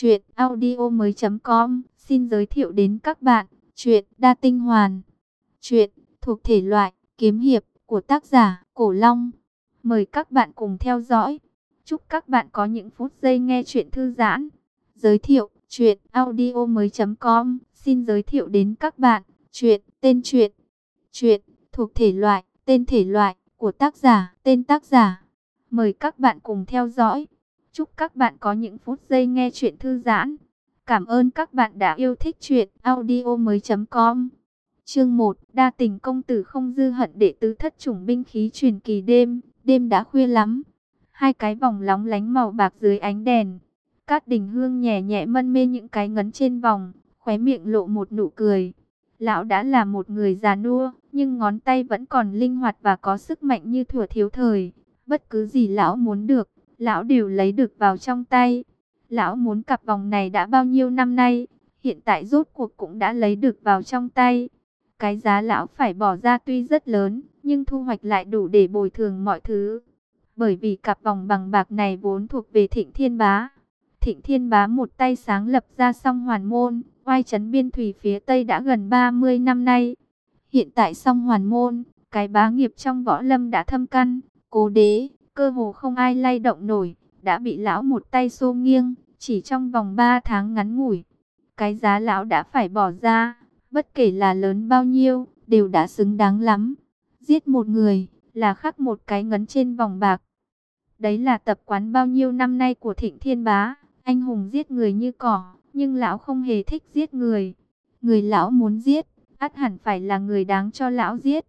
Chuyện audio mới com. Xin giới thiệu đến các bạn, Chuyện đa tinh hoàn. Chuyện thuộc thể loại kiếm hiệp của tác giả Cổ Long. Mời các bạn cùng theo dõi. Chúc các bạn có những phút giây nghe chuyện thư giãn. Giới thiệu, chuyện audio mới com. Xin giới thiệu đến các bạn, Chuyện tên chuyện. Chuyện thuộc thể loại, tên thể loại của tác giả, tên tác giả. Mời các bạn cùng theo dõi. Chúc các bạn có những phút giây nghe chuyện thư giãn. Cảm ơn các bạn đã yêu thích chuyện audio mới.com Chương 1 Đa tình công tử không dư hận đệ tứ thất chủng binh khí truyền kỳ đêm. Đêm đã khuya lắm. Hai cái vòng lóng lánh màu bạc dưới ánh đèn. Cát đình hương nhẹ nhẹ mân mê những cái ngấn trên vòng. Khóe miệng lộ một nụ cười. Lão đã là một người già nua. Nhưng ngón tay vẫn còn linh hoạt và có sức mạnh như thừa thiếu thời. Bất cứ gì lão muốn được lão đều lấy được vào trong tay. Lão muốn cặp vòng này đã bao nhiêu năm nay, hiện tại rốt cuộc cũng đã lấy được vào trong tay. Cái giá lão phải bỏ ra tuy rất lớn, nhưng thu hoạch lại đủ để bồi thường mọi thứ. Bởi vì cặp vòng bằng bạc này vốn thuộc về Thịnh Thiên Bá. Thịnh Thiên Bá một tay sáng lập ra song hoàn môn, oai trấn biên thủy phía Tây đã gần 30 năm nay. Hiện tại song hoàn môn, cái bá nghiệp trong võ lâm đã thâm căn, cố đế, cơ hồ không ai lay động nổi, đã bị lão một tay xô nghiêng, chỉ trong vòng 3 tháng ngắn ngủi. Cái giá lão đã phải bỏ ra, bất kể là lớn bao nhiêu, đều đã xứng đáng lắm. Giết một người, là khắc một cái ngấn trên vòng bạc. Đấy là tập quán bao nhiêu năm nay của Thịnh Thiên Bá, anh hùng giết người như cỏ, nhưng lão không hề thích giết người. Người lão muốn giết, ắt hẳn phải là người đáng cho lão giết.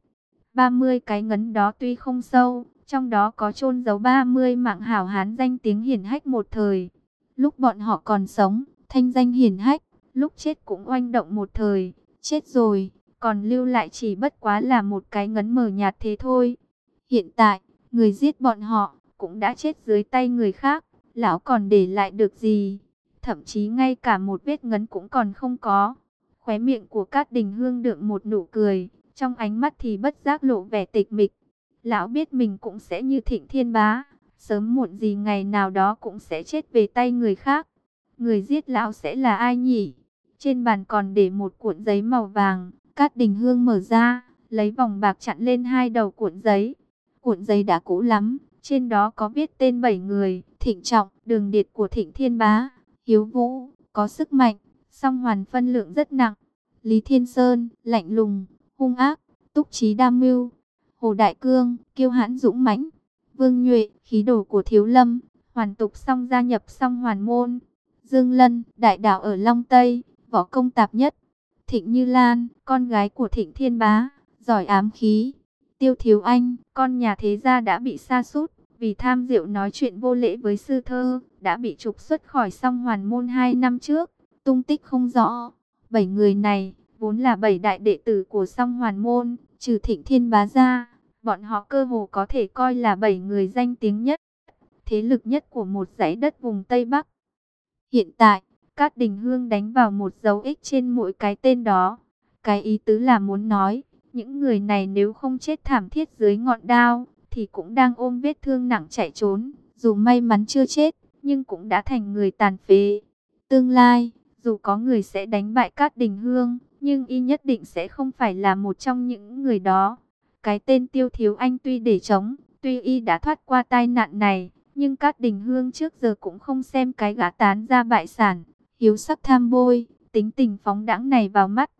30 cái ngấn đó tuy không sâu, trong đó có chôn giấu 30 mạng hảo hán danh tiếng hiển hách một thời. Lúc bọn họ còn sống, thanh danh hiển hách, lúc chết cũng oanh động một thời. Chết rồi, còn lưu lại chỉ bất quá là một cái ngấn mờ nhạt thế thôi. Hiện tại, người giết bọn họ, cũng đã chết dưới tay người khác. Lão còn để lại được gì? Thậm chí ngay cả một vết ngấn cũng còn không có. Khóe miệng của Cát Đình Hương đượm một nụ cười, trong ánh mắt thì bất giác lộ vẻ tịch mịch. Lão biết mình cũng sẽ như thịnh thiên bá, sớm muộn gì ngày nào đó cũng sẽ chết về tay người khác. Người giết lão sẽ là ai nhỉ? Trên bàn còn để một cuộn giấy màu vàng, Cát Đình Hương mở ra, lấy vòng bạc chặn lên hai đầu cuộn giấy. Cuộn giấy đã cũ lắm, trên đó có viết tên bảy người, Thịnh Trọng, Đường Điệt của Thịnh Thiên Bá, Hiếu Vũ, có sức mạnh, song hoàn phân lượng rất nặng. Lý Thiên Sơn, lạnh lùng, hung ác, túc trí đam mưu, Hồ Đại Cương, kiêu hãn dũng mãnh, Vương Nhuệ, khí đồ của Thiếu Lâm, hoàn tục xong gia nhập xong hoàn môn. Dương Lân, đại đạo ở Long Tây, võ công tạp nhất. Thịnh Như Lan, con gái của Thịnh Thiên Bá, giỏi ám khí. Tiêu Thiếu Anh, con nhà thế gia đã bị sa sút vì tham diệu nói chuyện vô lễ với sư thơ, đã bị trục xuất khỏi song hoàn môn hai năm trước, tung tích không rõ. Bảy người này, vốn là bảy đại đệ tử của song hoàn môn, trừ thịnh thiên bá ra, bọn họ cơ hồ có thể coi là bảy người danh tiếng nhất, thế lực nhất của một dãy đất vùng Tây Bắc. Hiện tại, Cát Đình Hương đánh vào một dấu ích trên mỗi cái tên đó. Cái ý tứ là muốn nói, những người này nếu không chết thảm thiết dưới ngọn đao, thì cũng đang ôm vết thương nặng chạy trốn. Dù may mắn chưa chết, nhưng cũng đã thành người tàn phế. Tương lai, dù có người sẽ đánh bại Cát Đình Hương, nhưng y nhất định sẽ không phải là một trong những người đó. Cái tên Tiêu Thiếu Anh tuy để chống, tuy y đã thoát qua tai nạn này, nhưng Cát Đình Hương trước giờ cũng không xem cái gã tán ra bại sản, hiếu sắc tham bôi, tính tình phóng đãng này vào mắt.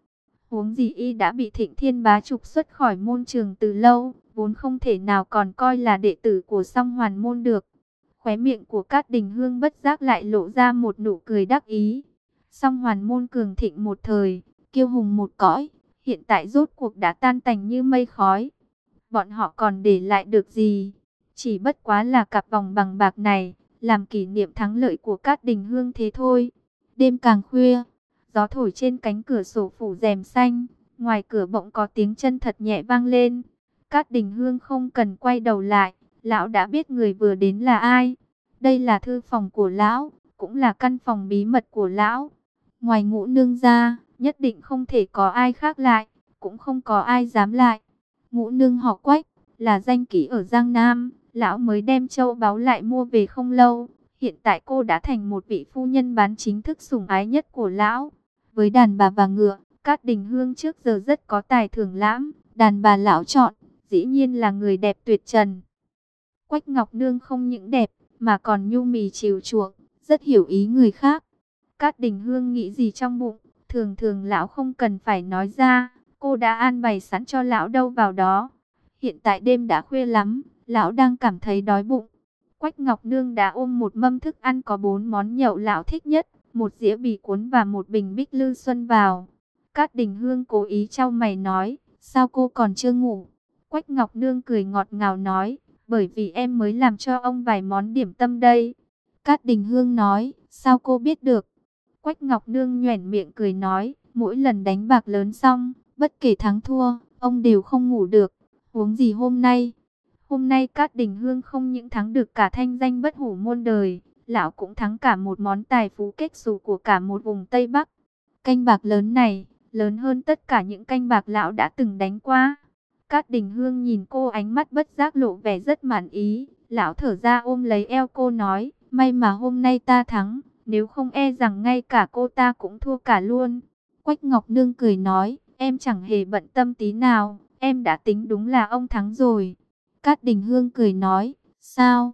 Huống gì y đã bị Thịnh Thiên Bá trục xuất khỏi môn trường từ lâu, vốn không thể nào còn coi là đệ tử của song hoàn môn được. Khóe miệng của Cát Đình Hương bất giác lại lộ ra một nụ cười đắc ý. Song hoàn môn cường thịnh một thời, kiêu hùng một cõi, hiện tại rốt cuộc đã tan tành như mây khói. Bọn họ còn để lại được gì? Chỉ bất quá là cặp vòng bằng bạc này, làm kỷ niệm thắng lợi của các Đình Hương thế thôi. Đêm càng khuya, gió thổi trên cánh cửa sổ phủ rèm xanh, ngoài cửa bỗng có tiếng chân thật nhẹ vang lên. Các Đình Hương không cần quay đầu lại, lão đã biết người vừa đến là ai. Đây là thư phòng của lão, cũng là căn phòng bí mật của lão. Ngoài ngũ nương ra, nhất định không thể có ai khác lại, cũng không có ai dám lại. Ngũ nương họ quách, là danh kỹ ở Giang Nam, lão mới đem châu báu lại mua về không lâu, Hiện tại cô đã thành một vị phu nhân bán chính thức sủng ái nhất của lão. Với đàn bà và ngựa, Cát Đình Hương trước giờ rất có tài thưởng lãm, đàn bà lão chọn, dĩ nhiên là người đẹp tuyệt trần. Quách Ngọc Nương không những đẹp, mà còn nhu mì chiều chuộng, rất hiểu ý người khác. Cát Đình Hương nghĩ gì trong bụng, thường thường lão không cần phải nói ra, cô đã an bày sẵn cho lão đâu vào đó. Hiện tại đêm đã khuya lắm, lão đang cảm thấy đói bụng. Quách Ngọc Nương đã ôm một mâm thức ăn có bốn món nhậu lão thích nhất, một dĩa bì cuốn và một bình bích lư xuân vào. Cát Đình Hương cố ý trao mày nói, sao cô còn chưa ngủ? Quách Ngọc Nương cười ngọt ngào nói, bởi vì em mới làm cho ông vài món điểm tâm đây. Cát Đình Hương nói, sao cô biết được? Quách Ngọc Nương nhoẻn miệng cười nói, mỗi lần đánh bạc lớn xong, bất kể thắng thua, ông đều không ngủ được. Huống gì hôm nay? Hôm nay Cát Đình Hương không những thắng được cả thanh danh bất hủ muôn đời, lão cũng thắng cả một món tài phú kết xù của cả một vùng Tây Bắc. Canh bạc lớn này, lớn hơn tất cả những canh bạc lão đã từng đánh qua. Cát Đình Hương nhìn cô ánh mắt bất giác lộ vẻ rất mãn ý, lão thở ra ôm lấy eo cô nói, may mà hôm nay ta thắng, nếu không e rằng ngay cả cô ta cũng thua cả luôn. Quách Ngọc Nương cười nói, em chẳng hề bận tâm tí nào, em đã tính đúng là ông thắng rồi. Cát Đình Hương cười nói, sao?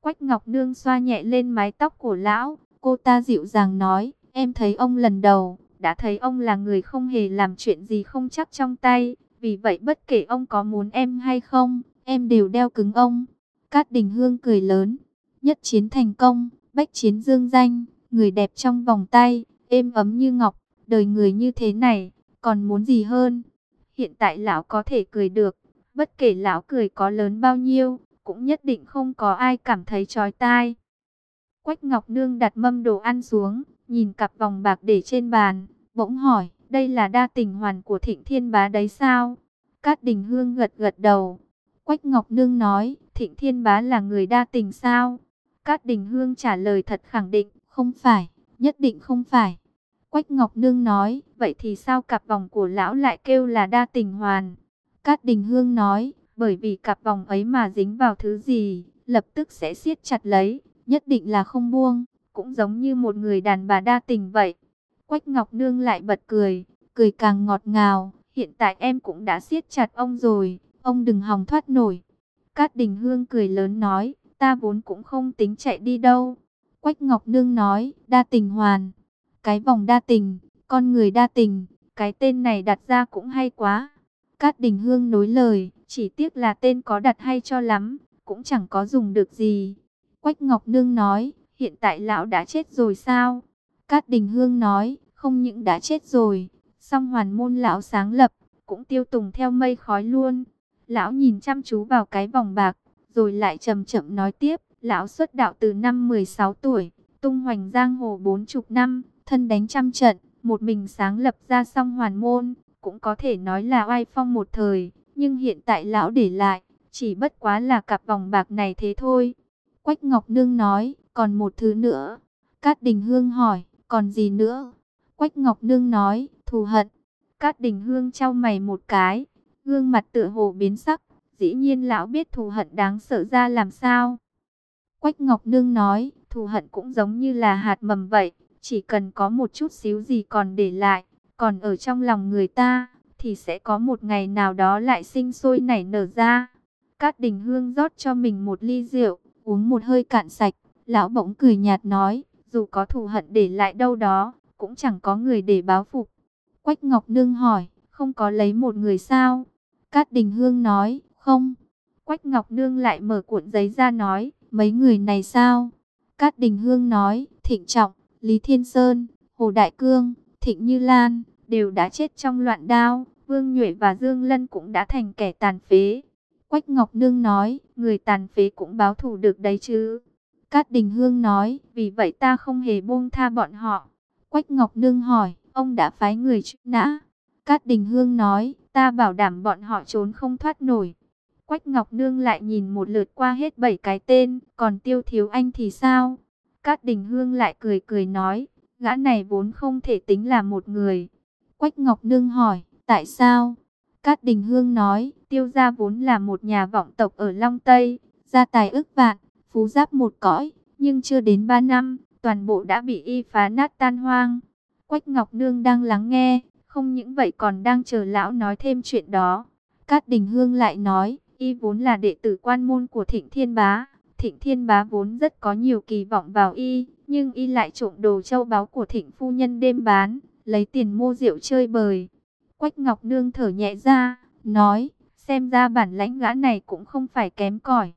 Quách Ngọc Nương xoa nhẹ lên mái tóc của lão, cô ta dịu dàng nói, em thấy ông lần đầu, đã thấy ông là người không hề làm chuyện gì không chắc trong tay, vì vậy bất kể ông có muốn em hay không, em đều đeo cứng ông. Cát Đình Hương cười lớn, nhất chiến thành công, bách chiến dương danh, người đẹp trong vòng tay, êm ấm như ngọc, đời người như thế này, còn muốn gì hơn? Hiện tại lão có thể cười được, bất kể lão cười có lớn bao nhiêu, cũng nhất định không có ai cảm thấy chói tai. Quách Ngọc Nương đặt mâm đồ ăn xuống, nhìn cặp vòng bạc để trên bàn, bỗng hỏi, đây là đa tình hoàn của Thịnh Thiên Bá đấy sao? Cát Đình Hương gật gật đầu. Quách Ngọc Nương nói, Thịnh Thiên Bá là người đa tình sao? Cát Đình Hương trả lời thật khẳng định, không phải, nhất định không phải. Quách Ngọc Nương nói, vậy thì sao cặp vòng của lão lại kêu là đa tình hoàn? Cát Đình Hương nói, bởi vì cặp vòng ấy mà dính vào thứ gì, lập tức sẽ siết chặt lấy, nhất định là không buông, cũng giống như một người đàn bà đa tình vậy. Quách Ngọc Nương lại bật cười, cười càng ngọt ngào, hiện tại em cũng đã siết chặt ông rồi, ông đừng hòng thoát nổi. Cát Đình Hương cười lớn nói, ta vốn cũng không tính chạy đi đâu. Quách Ngọc Nương nói, đa tình hoàn, cái vòng đa tình, con người đa tình, cái tên này đặt ra cũng hay quá. Cát Đình Hương nối lời, chỉ tiếc là tên có đặt hay cho lắm, cũng chẳng có dùng được gì. Quách Ngọc Nương nói, hiện tại lão đã chết rồi sao? Cát Đình Hương nói, không những đã chết rồi, song hoàn môn lão sáng lập, cũng tiêu tùng theo mây khói luôn. Lão nhìn chăm chú vào cái vòng bạc, rồi lại chậm chậm nói tiếp, lão xuất đạo từ năm 16 tuổi, tung hoành giang hồ bốn chục năm, thân đánh trăm trận, một mình sáng lập ra song hoàn môn, cũng có thể nói là oai phong một thời, nhưng hiện tại lão để lại, chỉ bất quá là cặp vòng bạc này thế thôi. Quách Ngọc Nương nói, còn một thứ nữa. Cát Đình Hương hỏi, còn gì nữa? Quách Ngọc Nương nói, thù hận. Cát Đình Hương trao mày một cái, gương mặt tựa hồ biến sắc. Dĩ nhiên lão biết thù hận đáng sợ ra làm sao. Quách Ngọc Nương nói, thù hận cũng giống như là hạt mầm vậy. Chỉ cần có một chút xíu gì còn để lại, còn ở trong lòng người ta, thì sẽ có một ngày nào đó lại sinh sôi nảy nở ra. Cát Đình Hương rót cho mình một ly rượu, uống một hơi cạn sạch, lão bỗng cười nhạt nói, dù có thù hận để lại đâu đó, cũng chẳng có người để báo phục. Quách Ngọc Nương hỏi, không có lấy một người sao? Cát Đình Hương nói, không. Quách Ngọc Nương lại mở cuộn giấy ra nói, mấy người này sao? Cát Đình Hương nói, Thịnh Trọng, Lý Thiên Sơn, Hồ Đại Cương, Thịnh Như Lan, đều đã chết trong loạn đao. Vương Nhuệ và Dương Lân cũng đã thành kẻ tàn phế. Quách Ngọc Nương nói, người tàn phế cũng báo thù được đấy chứ. Cát Đình Hương nói, vì vậy ta không hề buông tha bọn họ. Quách Ngọc Nương hỏi, ông đã phái người truy nã. Cát Đình Hương nói, ta bảo đảm bọn họ trốn không thoát nổi. Quách Ngọc Nương lại nhìn một lượt qua hết bảy cái tên, còn Tiêu Thiếu Anh thì sao? Cát Đình Hương lại cười cười nói, gã này vốn không thể tính là một người. Quách Ngọc Nương hỏi, tại sao? Cát Đình Hương nói, Tiêu gia vốn là một nhà vọng tộc ở Long Tây, gia tài ức vạn, phú giáp một cõi, nhưng chưa đến 3 năm, toàn bộ đã bị y phá nát tan hoang. Quách Ngọc Nương đang lắng nghe, không những vậy còn đang chờ lão nói thêm chuyện đó. Cát Đình Hương lại nói, y vốn là đệ tử quan môn của Thịnh Thiên Bá. Thịnh Thiên Bá vốn rất có nhiều kỳ vọng vào y, nhưng y lại trộm đồ châu báu của Thịnh Phu Nhân đêm bán, lấy tiền mua rượu chơi bời. Quách Ngọc Nương thở nhẹ ra, nói, xem ra bản lãnh gã này cũng không phải kém cỏi.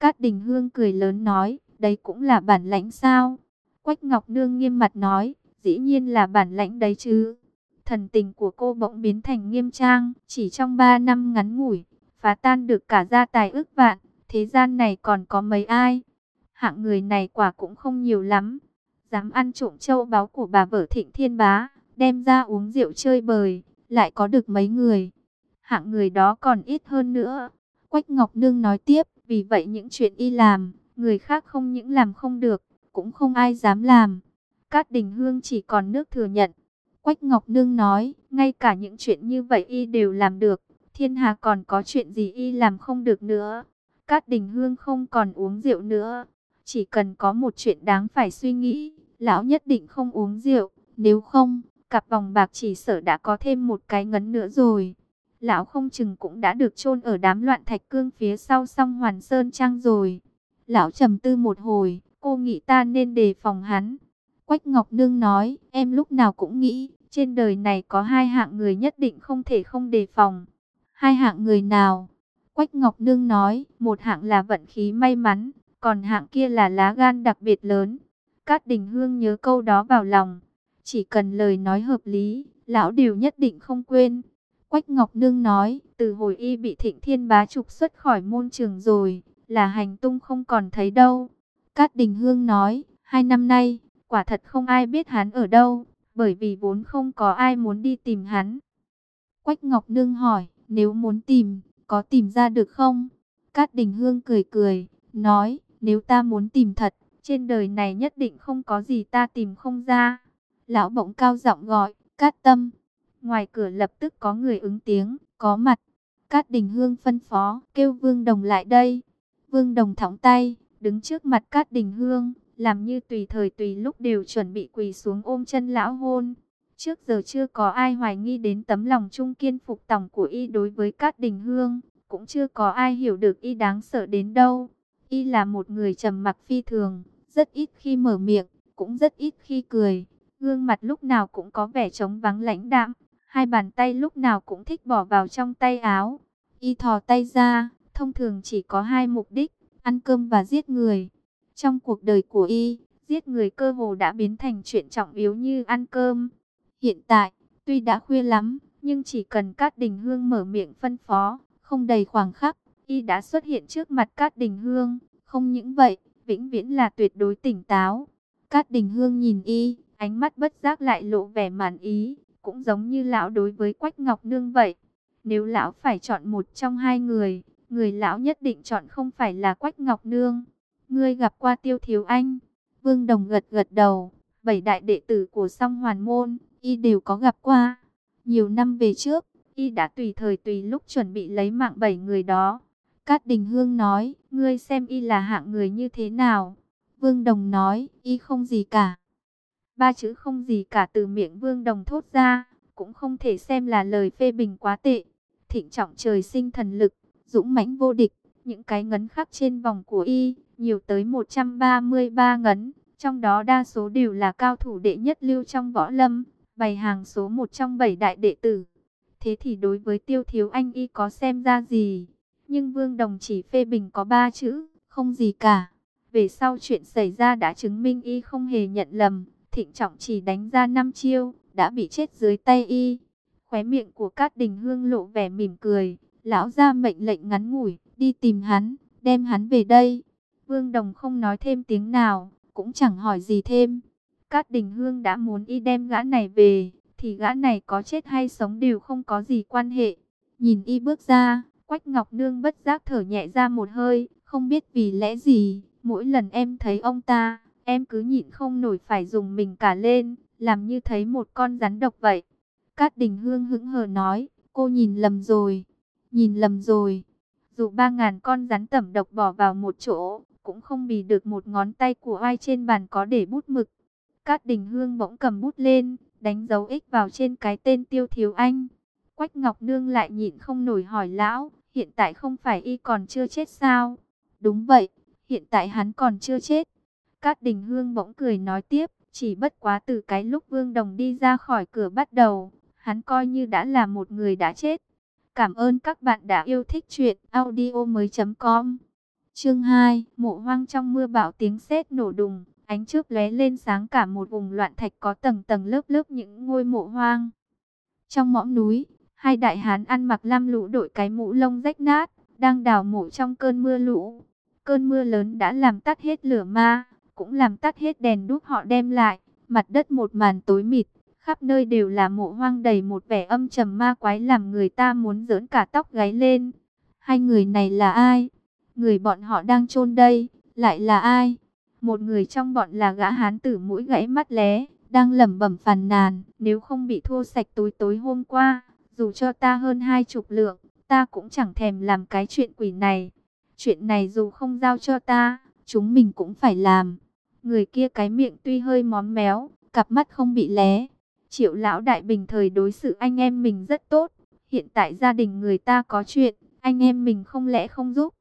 Cát Đình Hương cười lớn nói, đấy cũng là bản lãnh sao? Quách Ngọc Nương nghiêm mặt nói, dĩ nhiên là bản lãnh đấy chứ. Thần tình của cô bỗng biến thành nghiêm trang, chỉ trong 3 năm ngắn ngủi, phá tan được cả gia tài ước vạn, thế gian này còn có mấy ai? Hạng người này quả cũng không nhiều lắm, dám ăn trộm châu báu của bà vợ Thịnh Thiên Bá, đem ra uống rượu chơi bời, lại có được mấy người. Hạng người đó còn ít hơn nữa. Quách Ngọc Nương nói tiếp, vì vậy những chuyện y làm, người khác không những làm không được, cũng không ai dám làm. Cát Đình Hương chỉ còn nước thừa nhận. Quách Ngọc Nương nói, ngay cả những chuyện như vậy y đều làm được, thiên hà còn có chuyện gì y làm không được nữa. Cát Đình Hương không còn uống rượu nữa, chỉ cần có một chuyện đáng phải suy nghĩ, lão nhất định không uống rượu, nếu không, cặp vòng bạc chỉ sợ đã có thêm một cái ngấn nữa rồi. Lão không chừng cũng đã được chôn ở đám loạn thạch cương phía sau song hoàn sơn trang rồi. Lão trầm tư một hồi, cô nghĩ ta nên đề phòng hắn. Quách Ngọc Nương nói, em lúc nào cũng nghĩ, trên đời này có hai hạng người nhất định không thể không đề phòng. Hai hạng người nào? Quách Ngọc Nương nói, một hạng là vận khí may mắn, còn hạng kia là lá gan đặc biệt lớn. Cát Đình Hương nhớ câu đó vào lòng. Chỉ cần lời nói hợp lý, lão đều nhất định không quên. Quách Ngọc Nương nói, từ hồi y bị thịnh thiên bá trục xuất khỏi môn trường rồi, là hành tung không còn thấy đâu. Cát Đình Hương nói, hai năm nay, quả thật không ai biết hắn ở đâu, bởi vì vốn không có ai muốn đi tìm hắn. Quách Ngọc Nương hỏi, nếu muốn tìm, có tìm ra được không? Cát Đình Hương cười cười, nói, nếu ta muốn tìm thật, trên đời này nhất định không có gì ta tìm không ra. Lão bỗng cao giọng gọi, Cát Tâm. Ngoài cửa lập tức có người ứng tiếng, có mặt. Cát Đình Hương phân phó, kêu Vương Đồng lại đây. Vương Đồng thõng tay, đứng trước mặt Cát Đình Hương, làm như tùy thời tùy lúc đều chuẩn bị quỳ xuống ôm chân lão hôn. Trước giờ chưa có ai hoài nghi đến tấm lòng trung kiên phục tòng của y đối với Cát Đình Hương, cũng chưa có ai hiểu được y đáng sợ đến đâu. Y là một người trầm mặc phi thường, rất ít khi mở miệng, cũng rất ít khi cười. Gương mặt lúc nào cũng có vẻ trống vắng lãnh đạm, hai bàn tay lúc nào cũng thích bỏ vào trong tay áo. Y thò tay ra, thông thường chỉ có hai mục đích, ăn cơm và giết người. Trong cuộc đời của Y, giết người cơ hồ đã biến thành chuyện trọng yếu như ăn cơm. Hiện tại, tuy đã khuya lắm, nhưng chỉ cần Cát Đình Hương mở miệng phân phó, không đầy khoảng khắc, Y đã xuất hiện trước mặt Cát Đình Hương. Không những vậy, vĩnh viễn là tuyệt đối tỉnh táo. Cát Đình Hương nhìn Y, ánh mắt bất giác lại lộ vẻ màn ý, cũng giống như lão đối với Quách Ngọc Nương vậy. Nếu lão phải chọn một trong hai người, người lão nhất định chọn không phải là Quách Ngọc Nương. Ngươi gặp qua Tiêu Thiếu Anh. Vương Đồng gật gật đầu, bảy đại đệ tử của song hoàn môn, y đều có gặp qua. Nhiều năm về trước, y đã tùy thời tùy lúc chuẩn bị lấy mạng bảy người đó. Cát Đình Hương nói, ngươi xem y là hạng người như thế nào. Vương Đồng nói, y không gì cả. Ba chữ không gì cả từ miệng Vương Đồng thốt ra, cũng không thể xem là lời phê bình quá tệ. Thịnh trọng trời sinh thần lực, dũng mãnh vô địch, những cái ngấn khắc trên vòng của y, nhiều tới 133 ngấn, trong đó đa số đều là cao thủ đệ nhất lưu trong võ lâm, bày hàng số một trong bảy đại đệ tử. Thế thì đối với tiêu thiếu anh y có xem ra gì? Nhưng Vương Đồng chỉ phê bình có ba chữ, không gì cả. Về sau chuyện xảy ra đã chứng minh y không hề nhận lầm, Thịnh Trọng chỉ đánh ra năm chiêu, đã bị chết dưới tay y. Khóe miệng của Cát Đình Hương lộ vẻ mỉm cười, lão ra mệnh lệnh ngắn ngủi, đi tìm hắn, đem hắn về đây. Vương Đồng không nói thêm tiếng nào, cũng chẳng hỏi gì thêm. Cát Đình Hương đã muốn y đem gã này về, thì gã này có chết hay sống đều không có gì quan hệ. Nhìn y bước ra, Quách Ngọc Nương bất giác thở nhẹ ra một hơi, không biết vì lẽ gì, mỗi lần em thấy ông ta, em cứ nhịn không nổi phải dùng mình cả lên, làm như thấy một con rắn độc vậy. Cát Đình Hương hững hờ nói, cô nhìn lầm rồi, nhìn lầm rồi. Dù ba ngàn con rắn tẩm độc bỏ vào một chỗ, cũng không bì được một ngón tay của ai trên bàn có để bút mực. Cát Đình Hương bỗng cầm bút lên, đánh dấu ích vào trên cái tên Tiêu Thiếu Anh. Quách Ngọc Nương lại nhịn không nổi hỏi lão, hiện tại không phải y còn chưa chết sao? Đúng vậy, hiện tại hắn còn chưa chết. Cát Đình Hương bỗng cười nói tiếp, chỉ bất quá từ cái lúc Vương Đồng đi ra khỏi cửa bắt đầu, hắn coi như đã là một người đã chết. Cảm ơn các bạn đã yêu thích chuyện audio mới.com Chương 2, mộ hoang trong mưa bão tiếng sét nổ đùng, ánh chớp lóe lên sáng cả một vùng loạn thạch có tầng tầng lớp lớp những ngôi mộ hoang. Trong mõm núi, hai đại hán ăn mặc lam lũ đội cái mũ lông rách nát, đang đào mộ trong cơn mưa lũ. Cơn mưa lớn đã làm tắt hết lửa ma, cũng làm tắt hết đèn đuốc họ đem lại, mặt đất một màn tối mịt, khắp nơi đều là mộ hoang đầy một vẻ âm trầm ma quái làm người ta muốn giỡn cả tóc gáy lên. Hai người này là ai? Người bọn họ đang chôn đây, lại là ai? Một người trong bọn là gã hán tử mũi gãy mắt lé, đang lẩm bẩm phàn nàn, nếu không bị thua sạch tối tối hôm qua, dù cho ta hơn hai chục lượng, ta cũng chẳng thèm làm cái chuyện quỷ này. Chuyện này dù không giao cho ta, chúng mình cũng phải làm. Người kia cái miệng tuy hơi móm méo, cặp mắt không bị lé. Triệu lão đại bình thời đối xử anh em mình rất tốt. Hiện tại gia đình người ta có chuyện, anh em mình không lẽ không giúp.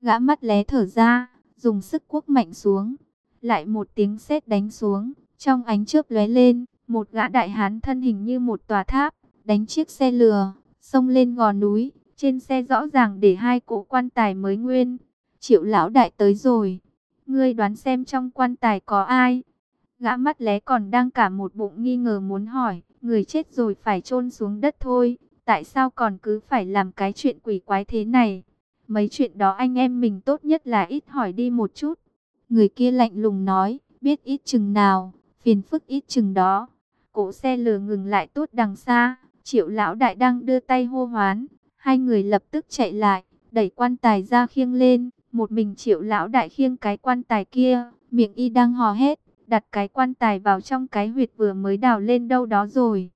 Gã mắt lé thở ra, dùng sức quốc mạnh xuống. Lại một tiếng sét đánh xuống, trong ánh chớp lóe lên, một gã đại hán thân hình như một tòa tháp, đánh chiếc xe lừa, xông lên gò núi. Trên xe rõ ràng để hai cỗ quan tài mới nguyên. Triệu lão đại tới rồi. Ngươi đoán xem trong quan tài có ai? Gã mắt lé còn đang cả một bụng nghi ngờ muốn hỏi. Người chết rồi phải chôn xuống đất thôi. Tại sao còn cứ phải làm cái chuyện quỷ quái thế này? Mấy chuyện đó anh em mình tốt nhất là ít hỏi đi một chút. Người kia lạnh lùng nói, biết ít chừng nào, phiền phức ít chừng đó. Cỗ xe lừa ngừng lại tốt đằng xa, triệu lão đại đang đưa tay hô hoán. Hai người lập tức chạy lại, đẩy quan tài ra khiêng lên. Một mình triệu lão đại khiêng cái quan tài kia, miệng y đang hò hét, đặt cái quan tài vào trong cái huyệt vừa mới đào lên đâu đó rồi.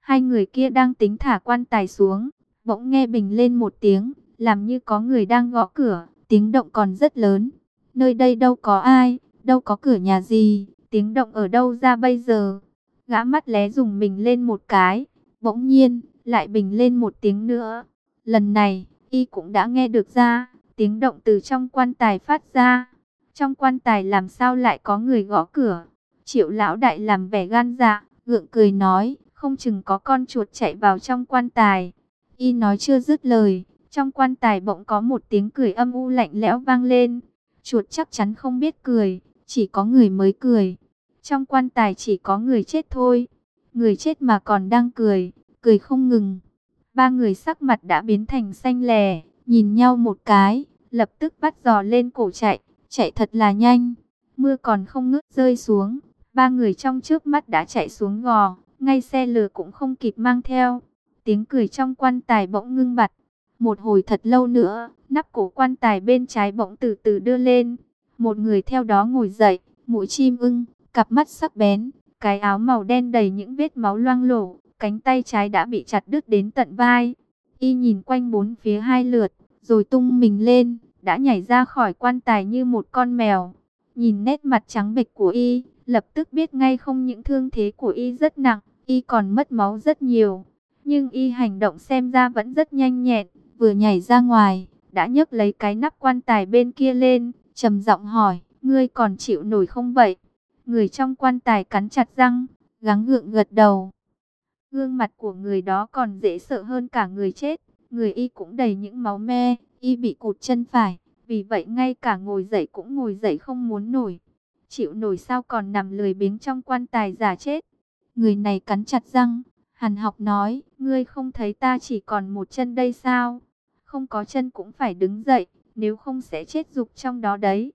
Hai người kia đang tính thả quan tài xuống, bỗng nghe bình lên một tiếng, làm như có người đang gõ cửa, tiếng động còn rất lớn. Nơi đây đâu có ai, đâu có cửa nhà gì, tiếng động ở đâu ra bây giờ. Gã mắt lé dùng mình lên một cái, bỗng nhiên, lại bình lên một tiếng nữa. Lần này, y cũng đã nghe được ra, tiếng động từ trong quan tài phát ra. Trong quan tài làm sao lại có người gõ cửa? Triệu lão đại làm vẻ gan dạ, gượng cười nói, không chừng có con chuột chạy vào trong quan tài. Y nói chưa dứt lời, trong quan tài bỗng có một tiếng cười âm u lạnh lẽo vang lên. Chuột chắc chắn không biết cười, chỉ có người mới cười. Trong quan tài chỉ có người chết thôi. Người chết mà còn đang cười, cười không ngừng. Ba người sắc mặt đã biến thành xanh lè, nhìn nhau một cái, lập tức bắt giò lên cổ chạy, chạy thật là nhanh. Mưa còn không ngớt rơi xuống, ba người trong trước mắt đã chạy xuống gò, ngay xe lửa cũng không kịp mang theo. Tiếng cười trong quan tài bỗng ngưng bặt. Một hồi thật lâu nữa, nắp cổ quan tài bên trái bỗng từ từ đưa lên. Một người theo đó ngồi dậy, mũi chim ưng, cặp mắt sắc bén, cái áo màu đen đầy những vết máu loang lổ, cánh tay trái đã bị chặt đứt đến tận vai. Y nhìn quanh bốn phía hai lượt, rồi tung mình lên, đã nhảy ra khỏi quan tài như một con mèo. Nhìn nét mặt trắng bệch của Y, lập tức biết ngay không những thương thế của Y rất nặng, Y còn mất máu rất nhiều. Nhưng Y hành động xem ra vẫn rất nhanh nhẹn, vừa nhảy ra ngoài, đã nhấc lấy cái nắp quan tài bên kia lên, trầm giọng hỏi, ngươi còn chịu nổi không vậy? Người trong quan tài cắn chặt răng, gắng gượng gật đầu. Gương mặt của người đó còn dễ sợ hơn cả người chết. Người y cũng đầy những máu me, y bị cụt chân phải. Vì vậy ngay cả ngồi dậy cũng ngồi dậy không muốn nổi. Chịu nổi sao còn nằm lười biếng trong quan tài giả chết. Người này cắn chặt răng. Hàn học nói, ngươi không thấy ta chỉ còn một chân đây sao? Không có chân cũng phải đứng dậy, nếu không sẽ chết dục trong đó đấy.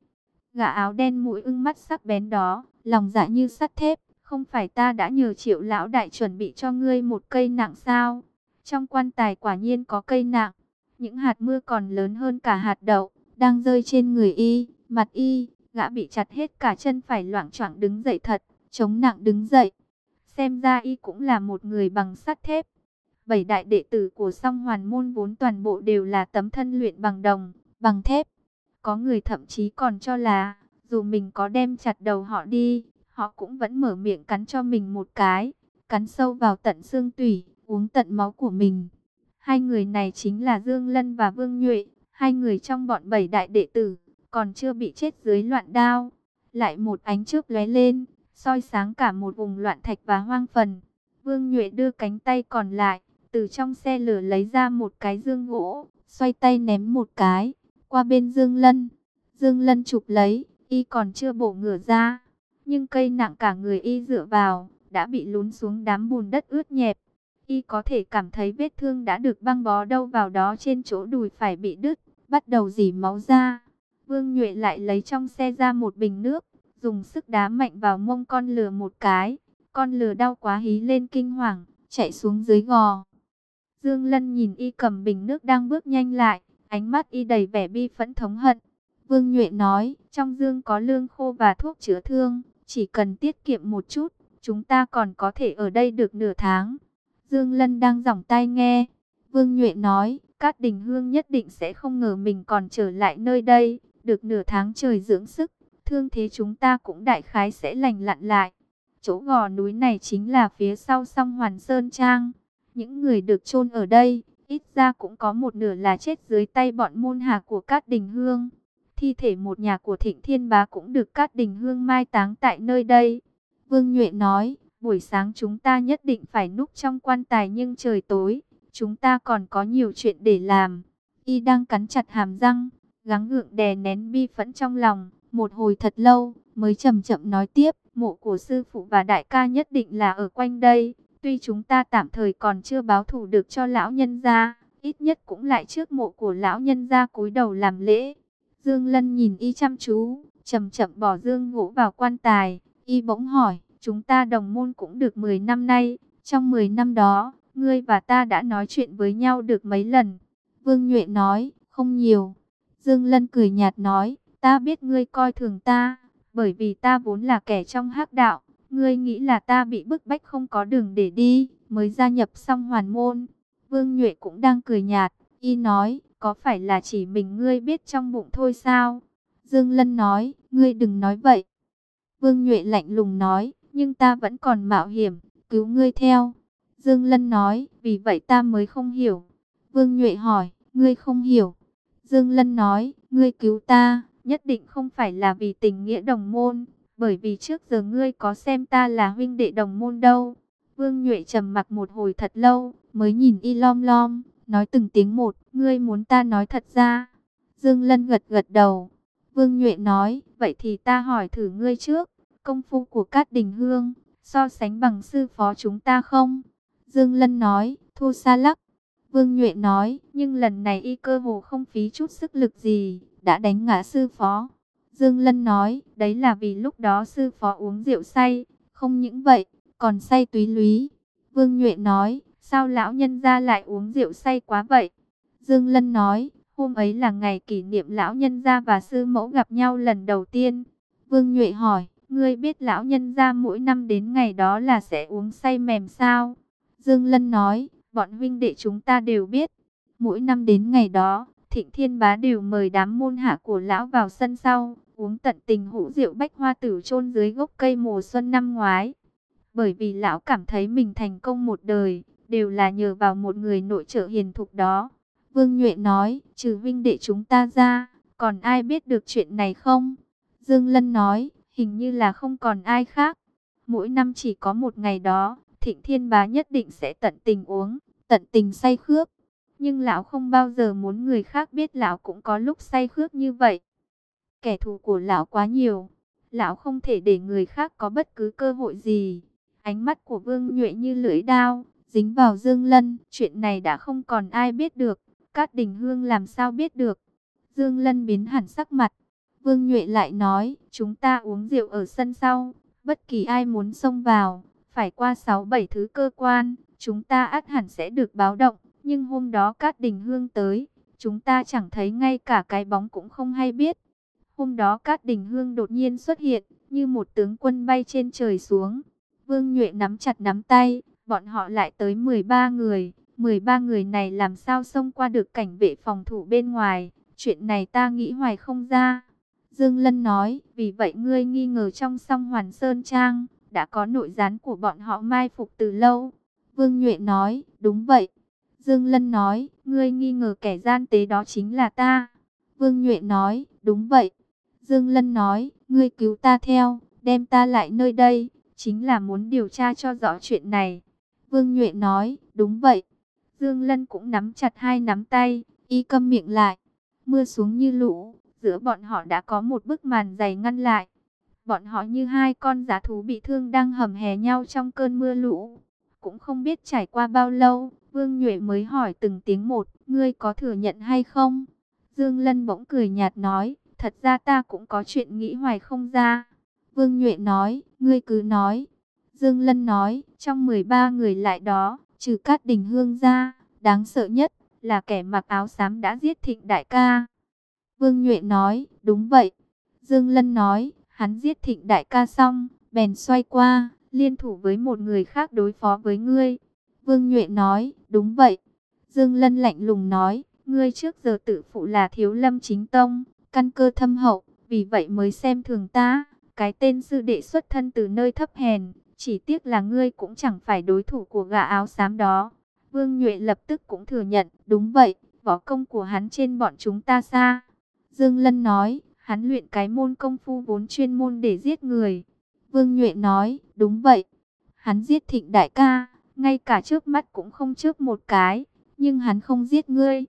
Gã áo đen mũi ưng mắt sắc bén đó, lòng dạ như sắt thép. Không phải ta đã nhờ triệu lão đại chuẩn bị cho ngươi một cây nặng sao? Trong quan tài quả nhiên có cây nặng. Những hạt mưa còn lớn hơn cả hạt đậu, đang rơi trên người y, mặt y, gã bị chặt hết cả chân phải loạn choạng đứng dậy thật, chống nặng đứng dậy. Xem ra y cũng là một người bằng sắt thép. Bảy đại đệ tử của song hoàn môn vốn toàn bộ đều là tấm thân luyện bằng đồng, bằng thép. Có người thậm chí còn cho là, dù mình có đem chặt đầu họ đi, họ cũng vẫn mở miệng cắn cho mình một cái, cắn sâu vào tận xương tủy, uống tận máu của mình. Hai người này chính là Dương Lân và Vương Nhuệ, hai người trong bọn bảy đại đệ tử, còn chưa bị chết dưới loạn đao. Lại một ánh chớp lóe lên, soi sáng cả một vùng loạn thạch và hoang phần. Vương Nhuệ đưa cánh tay còn lại, từ trong xe lửa lấy ra một cái dương gỗ, xoay tay ném một cái, qua bên Dương Lân. Dương Lân chụp lấy, y còn chưa bổ ngửa ra, nhưng cây nặng cả người y dựa vào, đã bị lún xuống đám bùn đất ướt nhẹp. Y có thể cảm thấy vết thương đã được băng bó đâu vào đó trên chỗ đùi phải bị đứt, bắt đầu dỉ máu ra. Vương Nhuệ lại lấy trong xe ra một bình nước, dùng sức đá mạnh vào mông con lừa một cái. Con lừa đau quá hí lên kinh hoàng, chạy xuống dưới gò. Dương Lân nhìn y cầm bình nước đang bước nhanh lại, ánh mắt y đầy vẻ bi phẫn thống hận. Vương Nhuệ nói, trong dương có lương khô và thuốc chữa thương, chỉ cần tiết kiệm một chút, chúng ta còn có thể ở đây được nửa tháng. Dương Lân đang giỏng tai nghe. Vương Nhuệ nói, Cát Đình Hương nhất định sẽ không ngờ mình còn trở lại nơi đây, được nửa tháng trời dưỡng sức, thương thế chúng ta cũng đại khái sẽ lành lặn lại. Chỗ gò núi này chính là phía sau song Hoàn Sơn Trang. Những người được chôn ở đây, ít ra cũng có một nửa là chết dưới tay bọn môn hạ của Cát Đình Hương. Thi thể một nhà của Thịnh Thiên Bá cũng được Cát Đình Hương mai táng tại nơi đây. Vương Nhuệ nói, buổi sáng chúng ta nhất định phải núp trong quan tài nhưng trời tối, chúng ta còn có nhiều chuyện để làm. Y đang cắn chặt hàm răng, gắng gượng đè nén bi phẫn trong lòng, một hồi thật lâu, mới chậm chậm nói tiếp, mộ của sư phụ và đại ca nhất định là ở quanh đây. Tuy chúng ta tạm thời còn chưa báo thù được cho lão nhân gia, ít nhất cũng lại trước mộ của lão nhân gia cúi đầu làm lễ. Dương Lân nhìn y chăm chú, chậm chậm bỏ dương gỗ vào quan tài, y bỗng hỏi, chúng ta đồng môn cũng được 10 năm nay, trong 10 năm đó, ngươi và ta đã nói chuyện với nhau được mấy lần? Vương Nhuệ nói, không nhiều. Dương Lân cười nhạt nói, ta biết ngươi coi thường ta, bởi vì ta vốn là kẻ trong hắc đạo, ngươi nghĩ là ta bị bức bách không có đường để đi, mới gia nhập xong hoàn môn. Vương Nhuệ cũng đang cười nhạt, y nói, có phải là chỉ mình ngươi biết trong bụng thôi sao? Dương Lân nói, ngươi đừng nói vậy. Vương Nhuệ lạnh lùng nói, nhưng ta vẫn còn mạo hiểm, cứu ngươi theo. Dương Lân nói, vì vậy ta mới không hiểu. Vương Nhuệ hỏi, ngươi không hiểu. Dương Lân nói, ngươi cứu ta, nhất định không phải là vì tình nghĩa đồng môn, bởi vì trước giờ ngươi có xem ta là huynh đệ đồng môn đâu. Vương Nhuệ trầm mặc một hồi thật lâu, mới nhìn y lom lom, nói từng tiếng một, ngươi muốn ta nói thật ra. Dương Lân gật gật đầu. Vương Nhuệ nói, vậy thì ta hỏi thử ngươi trước, công phu của Cát Đình Hương, so sánh bằng sư phó chúng ta không? Dương Lân nói, thua xa lắc. Vương Nhuệ nói, nhưng lần này y cơ hồ không phí chút sức lực gì, đã đánh ngã sư phó. Dương Lân nói, đấy là vì lúc đó sư phó uống rượu say, không những vậy, còn say túy lúy. Vương Nhuệ nói, sao lão nhân gia lại uống rượu say quá vậy? Dương Lân nói, hôm ấy là ngày kỷ niệm lão nhân gia và sư mẫu gặp nhau lần đầu tiên. Vương Nhuệ hỏi, ngươi biết lão nhân gia mỗi năm đến ngày đó là sẽ uống say mềm sao? Dương Lân nói, bọn huynh đệ chúng ta đều biết. Mỗi năm đến ngày đó, Thịnh Thiên Bá đều mời đám môn hạ của lão vào sân sau, uống tận tình hũ rượu bách hoa tử chôn dưới gốc cây mùa xuân năm ngoái. Bởi vì lão cảm thấy mình thành công một đời, đều là nhờ vào một người nội trợ hiền thục đó. Vương Nhuệ nói, trừ vinh đệ chúng ta ra, còn ai biết được chuyện này không? Dương Lân nói, hình như là không còn ai khác. Mỗi năm chỉ có một ngày đó, Thịnh Thiên Bá nhất định sẽ tận tình uống, tận tình say khước. Nhưng lão không bao giờ muốn người khác biết lão cũng có lúc say khước như vậy. Kẻ thù của lão quá nhiều, lão không thể để người khác có bất cứ cơ hội gì. Ánh mắt của Vương Nhuệ như lưỡi đao, dính vào Dương Lân, chuyện này đã không còn ai biết được, Cát Đình Hương làm sao biết được. Dương Lân biến hẳn sắc mặt, Vương Nhuệ lại nói, chúng ta uống rượu ở sân sau, bất kỳ ai muốn xông vào, phải qua 6-7 thứ cơ quan, chúng ta ắt hẳn sẽ được báo động, nhưng hôm đó Cát Đình Hương tới, chúng ta chẳng thấy ngay cả cái bóng cũng không hay biết. Hôm đó Cát Đình Hương đột nhiên xuất hiện, như một tướng quân bay trên trời xuống. Vương Nhuệ nắm chặt nắm tay, bọn họ lại tới 13 người. 13 người này làm sao xông qua được cảnh vệ phòng thủ bên ngoài, chuyện này ta nghĩ hoài không ra. Dương Lân nói, vì vậy ngươi nghi ngờ trong song hoàn sơn trang, đã có nội gián của bọn họ mai phục từ lâu. Vương Nhuệ nói, đúng vậy. Dương Lân nói, ngươi nghi ngờ kẻ gian tế đó chính là ta. Vương Nhuệ nói, đúng vậy. Dương Lân nói, ngươi cứu ta theo, đem ta lại nơi đây, chính là muốn điều tra cho rõ chuyện này. Vương Nhuệ nói, đúng vậy. Dương Lân cũng nắm chặt hai nắm tay, y câm miệng lại. Mưa xuống như lũ, giữa bọn họ đã có một bức màn dày ngăn lại. Bọn họ như hai con giá thú bị thương đang hầm hè nhau trong cơn mưa lũ. Cũng không biết trải qua bao lâu, Vương Nhuệ mới hỏi từng tiếng một, ngươi có thừa nhận hay không? Dương Lân bỗng cười nhạt nói, thật ra ta cũng có chuyện nghĩ hoài không ra. Vương Nhuệ nói, ngươi cứ nói. Dương Lân nói, trong 13 người lại đó, trừ Cát Đình Hương ra, đáng sợ nhất là kẻ mặc áo xám đã giết Thịnh đại ca. Vương Nhuệ nói, đúng vậy. Dương Lân nói, hắn giết Thịnh đại ca xong, bèn xoay qua, liên thủ với một người khác đối phó với ngươi. Vương Nhuệ nói, đúng vậy. Dương Lân lạnh lùng nói, ngươi trước giờ tự phụ là thiếu lâm chính tông, căn cơ thâm hậu, vì vậy mới xem thường ta. Cái tên sư đệ xuất thân từ nơi thấp hèn, chỉ tiếc là ngươi cũng chẳng phải đối thủ của gã áo xám đó. Vương Nhuệ lập tức cũng thừa nhận, đúng vậy, võ công của hắn trên bọn chúng ta xa. Dương Lân nói, hắn luyện cái môn công phu vốn chuyên môn để giết người. Vương Nhuệ nói, đúng vậy, hắn giết thịnh đại ca, ngay cả trước mắt cũng không trước một cái, nhưng hắn không giết ngươi.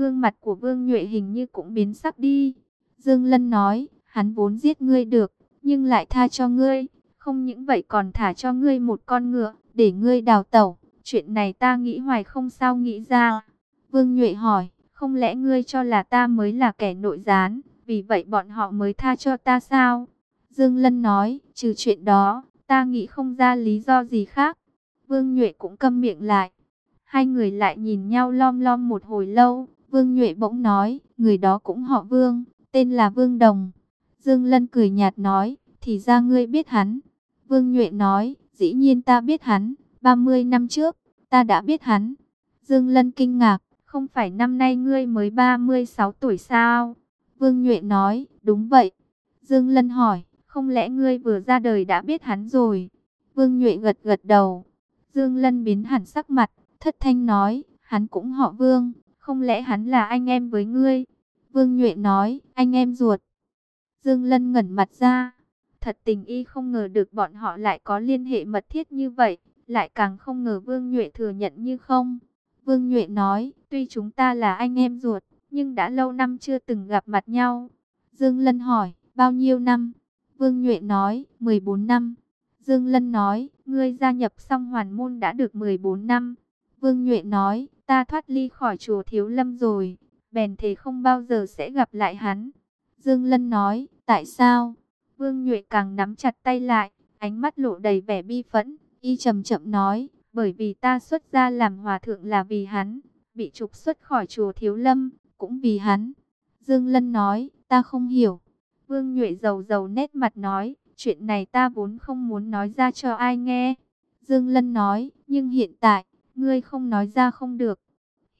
Gương mặt của Vương Nhuệ hình như cũng biến sắc đi. Dương Lân nói, hắn vốn giết ngươi được, nhưng lại tha cho ngươi, không những vậy còn thả cho ngươi một con ngựa, để ngươi đào tẩu. Chuyện này ta nghĩ hoài không sao nghĩ ra. Vương Nhuệ hỏi, không lẽ ngươi cho là ta mới là kẻ nội gián, vì vậy bọn họ mới tha cho ta sao? Dương Lân nói, trừ chuyện đó, ta nghĩ không ra lý do gì khác. Vương Nhuệ cũng câm miệng lại. Hai người lại nhìn nhau lom lom một hồi lâu. Vương Nhuệ bỗng nói, người đó cũng họ Vương, tên là Vương Đồng. Dương Lân cười nhạt nói, thì ra ngươi biết hắn. Vương Nhuệ nói, dĩ nhiên ta biết hắn, 30 năm trước, ta đã biết hắn. Dương Lân kinh ngạc, không phải năm nay ngươi mới 36 tuổi sao? Vương Nhuệ nói, đúng vậy. Dương Lân hỏi, không lẽ ngươi vừa ra đời đã biết hắn rồi? Vương Nhuệ gật gật đầu. Dương Lân biến hẳn sắc mặt, thất thanh nói, hắn cũng họ Vương, không lẽ hắn là anh em với ngươi? Vương Nhuệ nói, anh em ruột. Dương Lân ngẩn mặt ra, thật tình y không ngờ được bọn họ lại có liên hệ mật thiết như vậy, lại càng không ngờ Vương Nhuệ thừa nhận như không. Vương Nhuệ nói, tuy chúng ta là anh em ruột, nhưng đã lâu năm chưa từng gặp mặt nhau. Dương Lân hỏi, bao nhiêu năm? Vương Nhuệ nói, 14 năm. Dương Lân nói, ngươi gia nhập song hoàn môn đã được 14 năm. Vương Nhuệ nói, ta thoát ly khỏi chùa Thiếu Lâm rồi, bèn thề không bao giờ sẽ gặp lại hắn. Dương Lân nói, tại sao? Vương Nhuệ càng nắm chặt tay lại, ánh mắt lộ đầy vẻ bi phẫn, y chậm chậm nói, bởi vì ta xuất gia làm hòa thượng là vì hắn, bị trục xuất khỏi chùa Thiếu Lâm, cũng vì hắn. Dương Lân nói, ta không hiểu. Vương Nhuệ giàu giàu nét mặt nói, chuyện này ta vốn không muốn nói ra cho ai nghe. Dương Lân nói, nhưng hiện tại, ngươi không nói ra không được.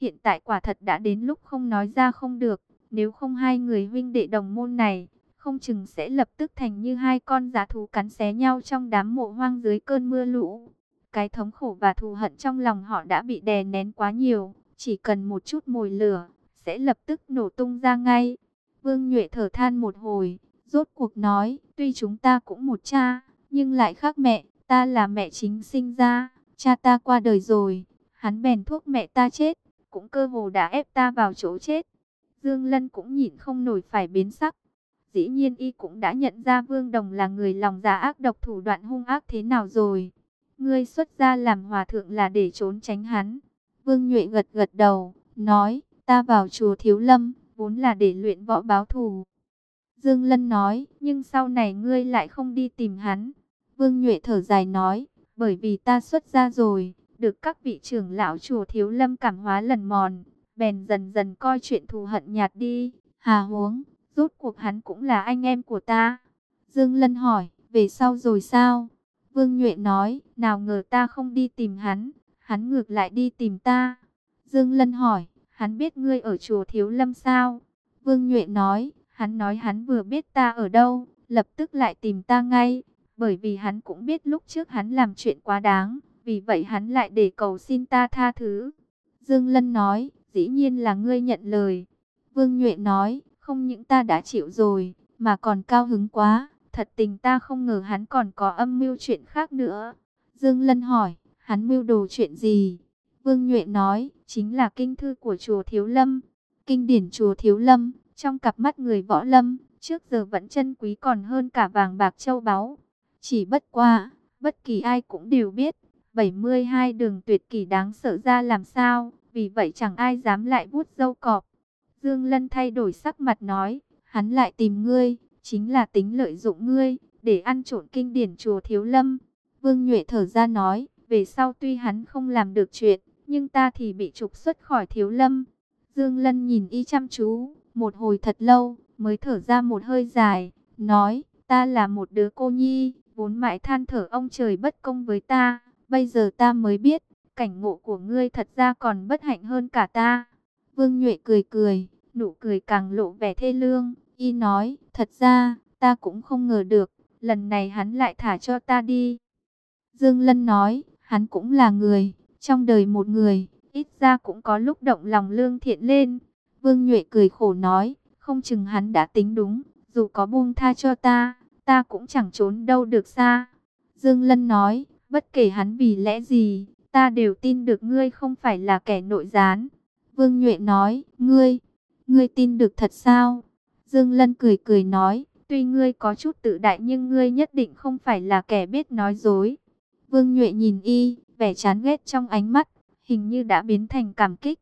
Hiện tại quả thật đã đến lúc không nói ra không được, nếu không hai người huynh đệ đồng môn này, không chừng sẽ lập tức thành như hai con giá thú cắn xé nhau trong đám mộ hoang dưới cơn mưa lũ. Cái thống khổ và thù hận trong lòng họ đã bị đè nén quá nhiều, chỉ cần một chút mồi lửa, sẽ lập tức nổ tung ra ngay. Vương Nhuệ thở than một hồi, rốt cuộc nói, tuy chúng ta cũng một cha, nhưng lại khác mẹ, ta là mẹ chính sinh ra, cha ta qua đời rồi, hắn bèn thuốc mẹ ta chết, cũng cơ hồ đã ép ta vào chỗ chết. Dương Lân cũng nhìn không nổi phải biến sắc. Dĩ nhiên y cũng đã nhận ra Vương Đồng là người lòng dạ ác độc thủ đoạn hung ác thế nào rồi. Ngươi xuất gia làm hòa thượng là để trốn tránh hắn. Vương Nhuệ gật gật đầu, nói, ta vào chùa Thiếu Lâm, vốn là để luyện võ báo thù. Dương Lân nói, nhưng sau này ngươi lại không đi tìm hắn. Vương Nhuệ thở dài nói, bởi vì ta xuất ra rồi, được các vị trưởng lão chùa Thiếu Lâm cảm hóa lần mòn, bèn dần dần coi chuyện thù hận nhạt đi. Hà huống, rốt cuộc hắn cũng là anh em của ta. Dương Lân hỏi, về sau rồi sao? Vương Nhuệ nói, nào ngờ ta không đi tìm hắn, hắn ngược lại đi tìm ta. Dương Lân hỏi, hắn biết ngươi ở chùa Thiếu Lâm sao? Vương Nhuệ nói, hắn nói hắn vừa biết ta ở đâu, lập tức lại tìm ta ngay, bởi vì hắn cũng biết lúc trước hắn làm chuyện quá đáng, vì vậy hắn lại để cầu xin ta tha thứ. Dương Lân nói, dĩ nhiên là ngươi nhận lời. Vương Nhuệ nói, không những ta đã chịu rồi, mà còn cao hứng quá, thật tình ta không ngờ hắn còn có âm mưu chuyện khác nữa. Dương Lân hỏi, hắn mưu đồ chuyện gì? Vương Nhuệ nói, chính là kinh thư của chùa Thiếu Lâm. Kinh điển chùa Thiếu Lâm, trong cặp mắt người võ lâm, trước giờ vẫn chân quý còn hơn cả vàng bạc châu báu. Chỉ bất qua, bất kỳ ai cũng đều biết, 72 đường tuyệt kỳ đáng sợ ra làm sao, vì vậy chẳng ai dám lại vuốt dâu cọp. Dương Lân thay đổi sắc mặt nói, hắn lại tìm ngươi, chính là tính lợi dụng ngươi, để ăn trộn kinh điển chùa Thiếu Lâm. Vương Nhuệ thở ra nói, về sau tuy hắn không làm được chuyện, nhưng ta thì bị trục xuất khỏi Thiếu Lâm. Dương Lân nhìn y chăm chú, một hồi thật lâu, mới thở ra một hơi dài, nói, ta là một đứa cô nhi, vốn mãi than thở ông trời bất công với ta, bây giờ ta mới biết, cảnh ngộ của ngươi thật ra còn bất hạnh hơn cả ta. Vương Nhuệ cười cười, nụ cười càng lộ vẻ thê lương, y nói, thật ra, ta cũng không ngờ được, lần này hắn lại thả cho ta đi. Dương Lân nói, hắn cũng là người, trong đời một người, ít ra cũng có lúc động lòng lương thiện lên. Vương Nhuệ cười khổ nói, không chừng hắn đã tính đúng, dù có buông tha cho ta, ta cũng chẳng trốn đâu được xa. Dương Lân nói, bất kể hắn vì lẽ gì, ta đều tin được ngươi không phải là kẻ nội gián. Vương Nhuệ nói, ngươi, ngươi tin được thật sao? Dương Lân cười cười nói, tuy ngươi có chút tự đại nhưng ngươi nhất định không phải là kẻ biết nói dối. Vương Nhuệ nhìn y, vẻ chán ghét trong ánh mắt, hình như đã biến thành cảm kích.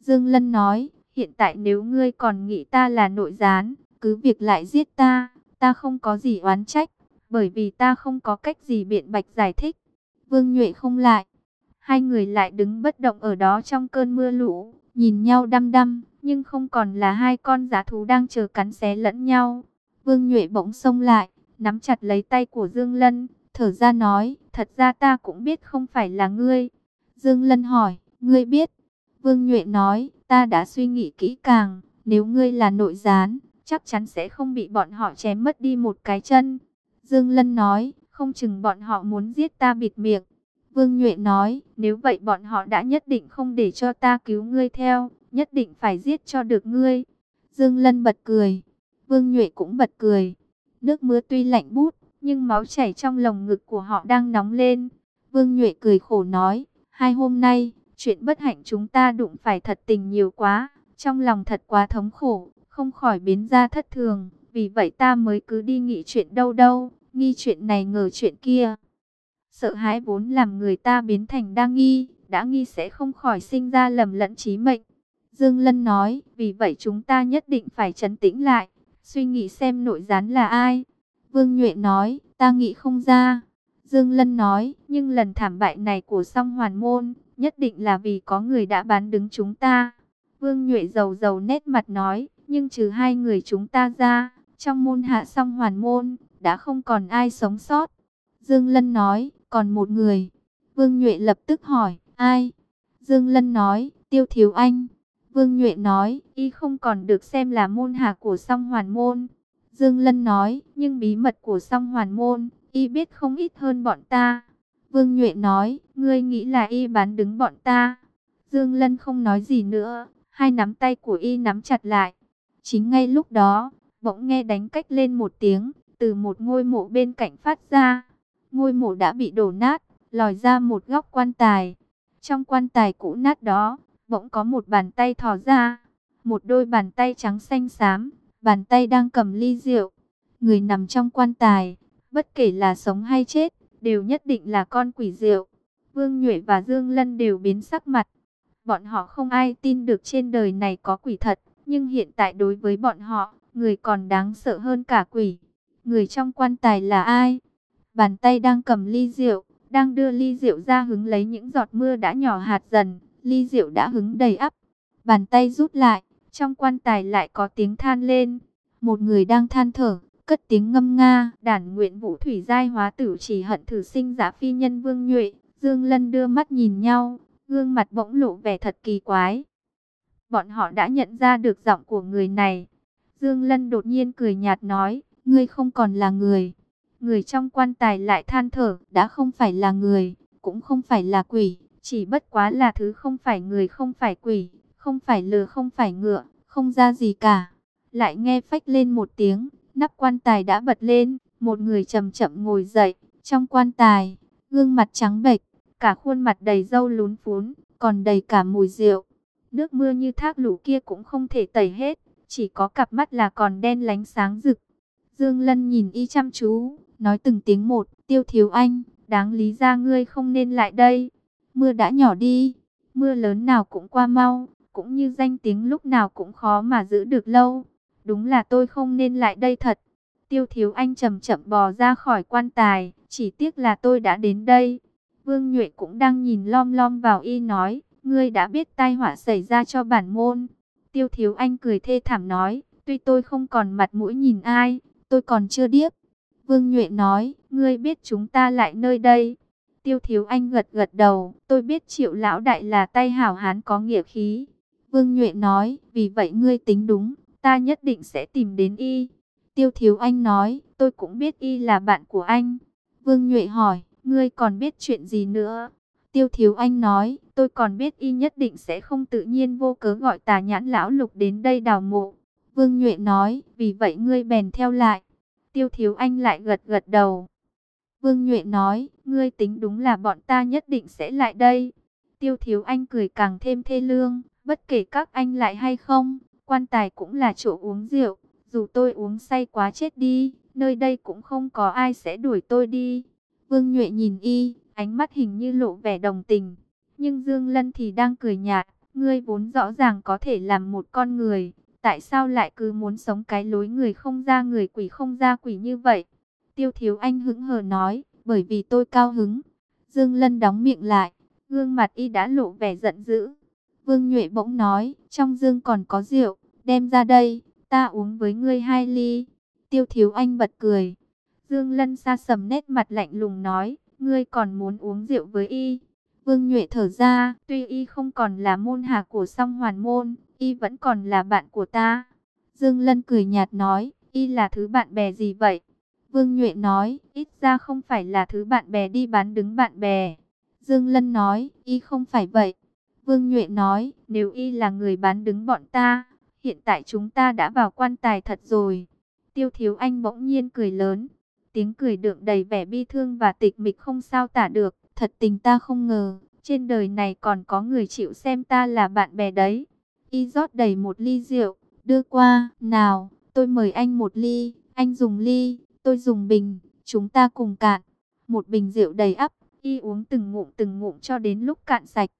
Dương Lân nói, hiện tại nếu ngươi còn nghĩ ta là nội gián, cứ việc lại giết ta, ta không có gì oán trách, bởi vì ta không có cách gì biện bạch giải thích. Vương Nhuệ không lại, hai người lại đứng bất động ở đó trong cơn mưa lũ, nhìn nhau đăm đăm, nhưng không còn là hai con giá thú đang chờ cắn xé lẫn nhau. Vương Nhuệ bỗng xông lại, nắm chặt lấy tay của Dương Lân, thở ra nói, thật ra ta cũng biết không phải là ngươi. Dương Lân hỏi, ngươi biết? Vương Nhuệ nói, ta đã suy nghĩ kỹ càng, nếu ngươi là nội gián, chắc chắn sẽ không bị bọn họ chém mất đi một cái chân. Dương Lân nói, không chừng bọn họ muốn giết ta bịt miệng. Vương Nhuệ nói, nếu vậy bọn họ đã nhất định không để cho ta cứu ngươi theo, nhất định phải giết cho được ngươi. Dương Lân bật cười, Vương Nhuệ cũng bật cười. Nước mưa tuy lạnh bút, nhưng máu chảy trong lồng ngực của họ đang nóng lên. Vương Nhuệ cười khổ nói, hai hôm nay, chuyện bất hạnh chúng ta đụng phải thật tình nhiều quá, trong lòng thật quá thống khổ, không khỏi biến ra thất thường, vì vậy ta mới cứ đi nghĩ chuyện đâu đâu, nghi chuyện này ngờ chuyện kia. Sợ hãi vốn làm người ta biến thành đa nghi, đã nghi sẽ không khỏi sinh ra lầm lẫn trí mệnh. Dương Lân nói, vì vậy chúng ta nhất định phải trấn tĩnh lại, suy nghĩ xem nội gián là ai. Vương Nhuệ nói, ta nghĩ không ra. Dương Lân nói, nhưng lần thảm bại này của song hoàn môn, nhất định là vì có người đã bán đứng chúng ta. Vương Nhuệ dầu dầu nét mặt nói, nhưng trừ hai người chúng ta ra, trong môn hạ song hoàn môn, đã không còn ai sống sót. Dương Lân nói, còn một người. Vương Nhuệ lập tức hỏi, ai? Dương Lân nói, Tiêu Thiếu Anh. Vương Nhuệ nói, y không còn được xem là môn hạ của song hoàn môn. Dương Lân nói, nhưng bí mật của song hoàn môn, y biết không ít hơn bọn ta. Vương Nhuệ nói, ngươi nghĩ là y bán đứng bọn ta. Dương Lân không nói gì nữa, hai nắm tay của y nắm chặt lại. Chính ngay lúc đó, bỗng nghe đánh cách lên một tiếng, từ một ngôi mộ bên cạnh phát ra. Ngôi mộ đã bị đổ nát, lòi ra một góc quan tài. Trong quan tài cũ nát đó, bỗng có một bàn tay thò ra. Một đôi bàn tay trắng xanh xám, bàn tay đang cầm ly rượu. Người nằm trong quan tài, bất kể là sống hay chết, đều nhất định là con quỷ rượu. Vương Nhuệ và Dương Lân đều biến sắc mặt. Bọn họ không ai tin được trên đời này có quỷ thật, nhưng hiện tại đối với bọn họ, người còn đáng sợ hơn cả quỷ. Người trong quan tài là ai? Bàn tay đang cầm ly rượu, đang đưa ly rượu ra hứng lấy những giọt mưa đã nhỏ hạt dần, ly rượu đã hứng đầy ắp. Bàn tay rút lại, trong quan tài lại có tiếng than lên. Một người đang than thở, cất tiếng ngâm nga, đản nguyện vũ thủy giai hóa tử chỉ hận thử sinh giả phi nhân vương nhuệ. Dương Lân đưa mắt nhìn nhau, gương mặt bỗng lộ vẻ thật kỳ quái. Bọn họ đã nhận ra được giọng của người này, Dương Lân đột nhiên cười nhạt nói, ngươi không còn là người. Người trong quan tài lại than thở, đã không phải là người, cũng không phải là quỷ, chỉ bất quá là thứ không phải người không phải quỷ, không phải lừa không phải ngựa, không ra gì cả. Lại nghe phách lên một tiếng, nắp quan tài đã bật lên, một người chậm chậm ngồi dậy, trong quan tài, gương mặt trắng bệch, cả khuôn mặt đầy râu lún phún, còn đầy cả mùi rượu. Nước mưa như thác lũ kia cũng không thể tẩy hết, chỉ có cặp mắt là còn đen lánh sáng rực. Dương Lân nhìn y chăm chú, nói từng tiếng một, tiêu thiếu anh, đáng lý ra ngươi không nên lại đây. Mưa đã nhỏ đi, mưa lớn nào cũng qua mau, cũng như danh tiếng lúc nào cũng khó mà giữ được lâu. Đúng là tôi không nên lại đây thật. Tiêu thiếu anh chậm chậm bò ra khỏi quan tài, chỉ tiếc là tôi đã đến đây. Vương Nhuệ cũng đang nhìn lom lom vào y nói, ngươi đã biết tai họa xảy ra cho bản môn. Tiêu thiếu anh cười thê thảm nói, tuy tôi không còn mặt mũi nhìn ai, tôi còn chưa điếc. Vương Nhuệ nói, ngươi biết chúng ta lại nơi đây. Tiêu thiếu anh gật gật đầu, tôi biết triệu lão đại là tay hảo hán có nghĩa khí. Vương Nhuệ nói, vì vậy ngươi tính đúng, ta nhất định sẽ tìm đến y. Tiêu thiếu anh nói, tôi cũng biết y là bạn của anh. Vương Nhuệ hỏi, ngươi còn biết chuyện gì nữa? Tiêu thiếu anh nói, tôi còn biết y nhất định sẽ không tự nhiên vô cớ gọi tà nhãn lão lục đến đây đào mộ. Vương Nhuệ nói, vì vậy ngươi bèn theo lại. Tiêu thiếu anh lại gật gật đầu. Vương Nhuệ nói, ngươi tính đúng là bọn ta nhất định sẽ lại đây. Tiêu thiếu anh cười càng thêm thê lương, bất kể các anh lại hay không, quan tài cũng là chỗ uống rượu. Dù tôi uống say quá chết đi, nơi đây cũng không có ai sẽ đuổi tôi đi. Vương Nhuệ nhìn y, ánh mắt hình như lộ vẻ đồng tình. Nhưng Dương Lân thì đang cười nhạt, ngươi vốn rõ ràng có thể làm một con người, tại sao lại cứ muốn sống cái lối người không ra người quỷ không ra quỷ như vậy? Tiêu Thiếu Anh hững hờ nói, bởi vì tôi cao hứng. Dương Lân đóng miệng lại, gương mặt y đã lộ vẻ giận dữ. Vương Nhuệ bỗng nói, trong dương còn có rượu, đem ra đây, ta uống với ngươi hai ly. Tiêu Thiếu Anh bật cười. Dương Lân xa sầm nét mặt lạnh lùng nói, ngươi còn muốn uống rượu với y. Vương Nhuệ thở ra, tuy y không còn là môn hạ của song hoàn môn, y vẫn còn là bạn của ta. Dương Lân cười nhạt nói, y là thứ bạn bè gì vậy? Vương Nhuệ nói, ít ra không phải là thứ bạn bè đi bán đứng bạn bè. Dương Lân nói, y không phải vậy. Vương Nhuệ nói, nếu y là người bán đứng bọn ta, hiện tại chúng ta đã vào quan tài thật rồi. Tiêu Thiếu Anh bỗng nhiên cười lớn, tiếng cười đượm đầy vẻ bi thương và tịch mịch không sao tả được. Thật tình ta không ngờ, trên đời này còn có người chịu xem ta là bạn bè đấy. Y rót đầy một ly rượu, đưa qua, nào, tôi mời anh một ly, anh dùng ly, tôi dùng bình, chúng ta cùng cạn. Một bình rượu đầy ắp, y uống từng ngụm từng ngụm cho đến lúc cạn sạch.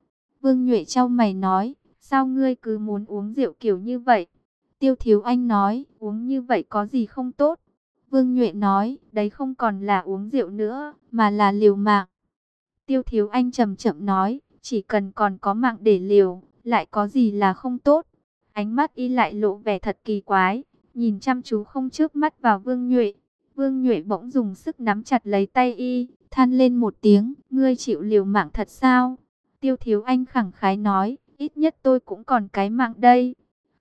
Vương Nhuệ trao mày nói, sao ngươi cứ muốn uống rượu kiểu như vậy? Tiêu Thiếu Anh nói, uống như vậy có gì không tốt? Vương Nhuệ nói, đấy không còn là uống rượu nữa, mà là liều mạng. Tiêu Thiếu Anh chậm chậm nói, chỉ cần còn có mạng để liều, lại có gì là không tốt. Ánh mắt y lại lộ vẻ thật kỳ quái, nhìn chăm chú không trước mắt vào Vương Nhuệ. Vương Nhuệ bỗng dùng sức nắm chặt lấy tay y, than lên một tiếng, ngươi chịu liều mạng thật sao? Tiêu Thiếu Anh khẳng khái nói, ít nhất tôi cũng còn cái mạng đây.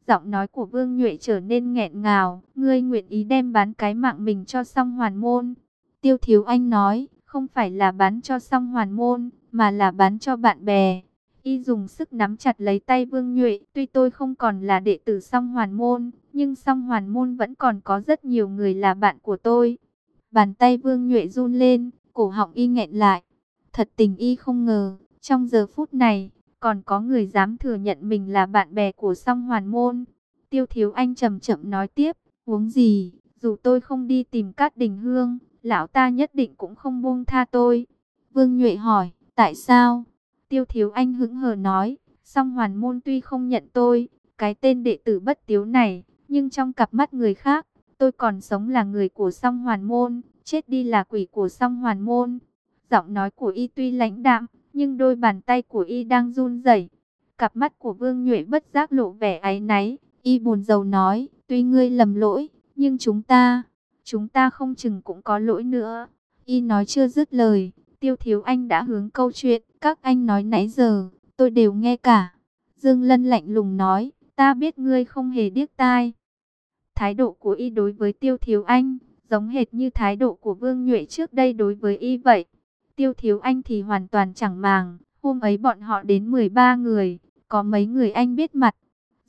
Giọng nói của Vương Nhuệ trở nên nghẹn ngào, ngươi nguyện ý đem bán cái mạng mình cho song hoàn môn. Tiêu Thiếu Anh nói, không phải là bán cho song hoàn môn, mà là bán cho bạn bè. Y dùng sức nắm chặt lấy tay Vương Nhuệ, tuy tôi không còn là đệ tử song hoàn môn, nhưng song hoàn môn vẫn còn có rất nhiều người là bạn của tôi. Bàn tay Vương Nhuệ run lên, cổ họng y nghẹn lại. Thật tình y không ngờ, trong giờ phút này, còn có người dám thừa nhận mình là bạn bè của song hoàn môn. Tiêu Thiếu Anh chậm chậm nói tiếp, uống gì, dù tôi không đi tìm Cát Đình Hương, lão ta nhất định cũng không buông tha tôi. Vương Nhuệ hỏi, tại sao? Tiêu Thiếu Anh hững hờ nói, song hoàn môn tuy không nhận tôi, cái tên đệ tử bất tiếu này, nhưng trong cặp mắt người khác, tôi còn sống là người của song hoàn môn, chết đi là quỷ của song hoàn môn. Giọng nói của y tuy lãnh đạm, nhưng đôi bàn tay của y đang run rẩy. Cặp mắt của Vương Nhuệ bất giác lộ vẻ áy náy, y buồn rầu nói, tuy ngươi lầm lỗi, nhưng chúng ta, chúng ta không chừng cũng có lỗi nữa. Y nói chưa dứt lời, Tiêu Thiếu Anh đã hướng câu chuyện, các anh nói nãy giờ, tôi đều nghe cả. Dương Lân lạnh lùng nói, ta biết ngươi không hề điếc tai. Thái độ của y đối với Tiêu Thiếu Anh, giống hệt như thái độ của Vương Nhuệ trước đây đối với y vậy. Tiêu Thiếu Anh thì hoàn toàn chẳng màng, hôm ấy bọn họ đến 13 người, có mấy người anh biết mặt.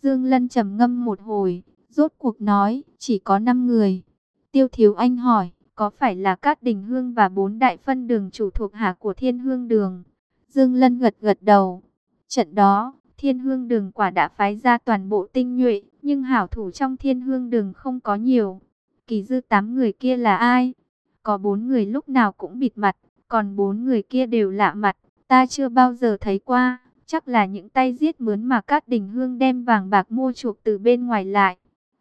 Dương Lân trầm ngâm một hồi, rốt cuộc nói, chỉ có 5 người. Tiêu Thiếu Anh hỏi, có phải là Cát Đình Hương và bốn đại phân đường chủ thuộc hạ của Thiên Hương Đường? Dương Lân gật gật đầu. Trận đó, Thiên Hương Đường quả đã phái ra toàn bộ tinh nhuệ, nhưng hảo thủ trong Thiên Hương Đường không có nhiều. Kỳ dư tám người kia là ai? Có bốn người lúc nào cũng bịt mặt, còn bốn người kia đều lạ mặt, ta chưa bao giờ thấy qua. Chắc là những tay giết mướn mà các Đình Hương đem vàng bạc mua chuộc từ bên ngoài lại.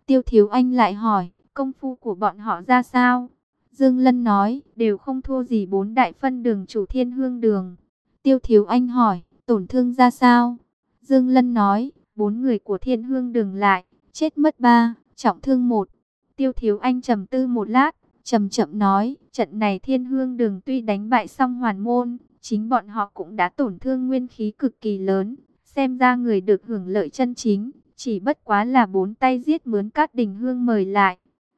Tiêu Thiếu Anh lại hỏi, công phu của bọn họ ra sao? Dương Lân nói, đều không thua gì bốn đại phân đường chủ thiên hương đường. Tiêu Thiếu Anh hỏi, tổn thương ra sao? Dương Lân nói, bốn người của thiên hương đường lại, chết mất ba, trọng thương một. Tiêu Thiếu Anh trầm tư một lát, chậm chậm nói, trận này thiên hương đường tuy đánh bại xong hoàn môn, chính bọn họ cũng đã tổn thương nguyên khí cực kỳ lớn. Xem ra người được hưởng lợi chân chính, chỉ bất quá là bốn tay giết mướn cát đình hương mời lại.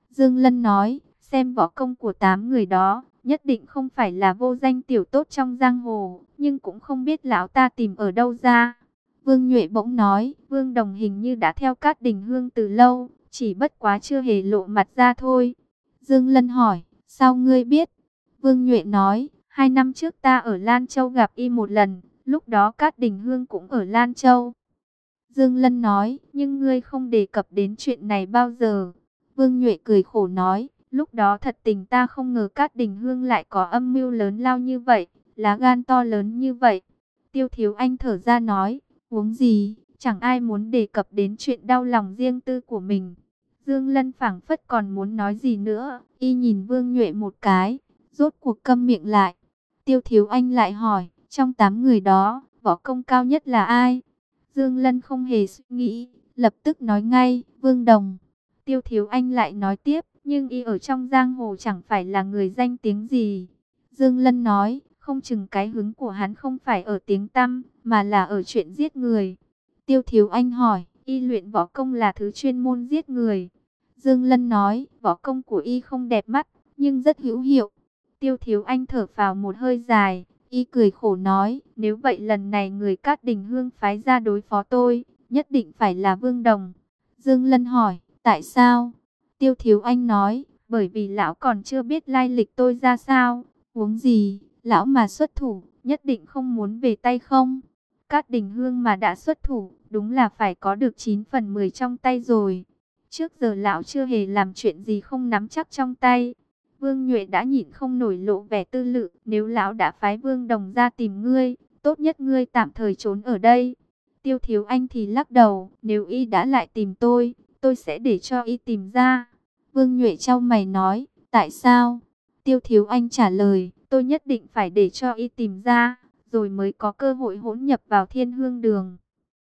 Dương Lân nói, xem võ công của tám người đó, nhất định không phải là vô danh tiểu tốt trong giang hồ, nhưng cũng không biết lão ta tìm ở đâu ra. Vương Nhuệ bỗng nói, Vương Đồng hình như đã theo Cát Đình Hương từ lâu, chỉ bất quá chưa hề lộ mặt ra thôi. Dương Lân hỏi, sao ngươi biết? Vương Nhuệ nói, hai năm trước ta ở Lan Châu gặp y một lần, lúc đó Cát Đình Hương cũng ở Lan Châu. Dương Lân nói, nhưng ngươi không đề cập đến chuyện này bao giờ. Vương Nhuệ cười khổ nói, lúc đó thật tình ta không ngờ Cát Đình Hương lại có âm mưu lớn lao như vậy, lá gan to lớn như vậy. Tiêu Thiếu Anh thở ra nói, uống gì, chẳng ai muốn đề cập đến chuyện đau lòng riêng tư của mình. Dương Lân phảng phất còn muốn nói gì nữa, y nhìn Vương Nhuệ một cái, rốt cuộc câm miệng lại. Tiêu Thiếu Anh lại hỏi, trong tám người đó, võ công cao nhất là ai? Dương Lân không hề suy nghĩ, lập tức nói ngay, Vương Đồng. Tiêu Thiếu Anh lại nói tiếp, nhưng y ở trong giang hồ chẳng phải là người danh tiếng gì. Dương Lân nói, không chừng cái hứng của hắn không phải ở tiếng tăm, mà là ở chuyện giết người. Tiêu Thiếu Anh hỏi, y luyện võ công là thứ chuyên môn giết người. Dương Lân nói, võ công của y không đẹp mắt, nhưng rất hữu hiệu. Tiêu Thiếu Anh thở phào một hơi dài, y cười khổ nói, nếu vậy lần này người Cát Đình Hương phái ra đối phó tôi, nhất định phải là Vương Đồng. Dương Lân hỏi, tại sao? Tiêu Thiếu Anh nói, bởi vì lão còn chưa biết lai lịch tôi ra sao, uống gì, lão mà xuất thủ, nhất định không muốn về tay không. Cát Đình Hương mà đã xuất thủ, đúng là phải có được 9 phần 10 trong tay rồi. Trước giờ lão chưa hề làm chuyện gì không nắm chắc trong tay. Vương Nhuệ đã nhịn không nổi lộ vẻ tư lự, nếu lão đã phái Vương Đồng ra tìm ngươi, tốt nhất ngươi tạm thời trốn ở đây. Tiêu Thiếu Anh thì lắc đầu, nếu y đã lại tìm tôi, tôi sẽ để cho y tìm ra. Vương Nhuệ trao mày nói, tại sao? Tiêu Thiếu Anh trả lời, tôi nhất định phải để cho y tìm ra, rồi mới có cơ hội hỗn nhập vào thiên hương đường.